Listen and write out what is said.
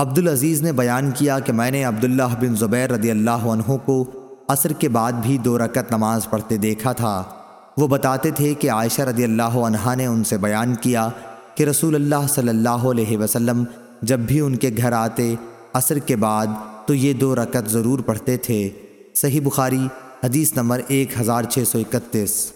عبدالعزیز نے بیان کیا کہ میں نے عبداللہ بن زبیر رضی اللہ عنہ کو عصر کے بعد بھی دو رکعت نماز پڑھتے دیکھا تھا۔ وہ بتاتے تھے کہ عائشہ رضی اللہ عنہ نے ان سے بیان کیا کہ رسول اللہ صلی اللہ علیہ وسلم جب بھی ان کے گھر آتے عصر کے بعد تو یہ دو رکعت ضرور پڑھتے تھے۔ صحیح بخاری حدیث نمبر ایک ہزار چھ سو اکتیس۔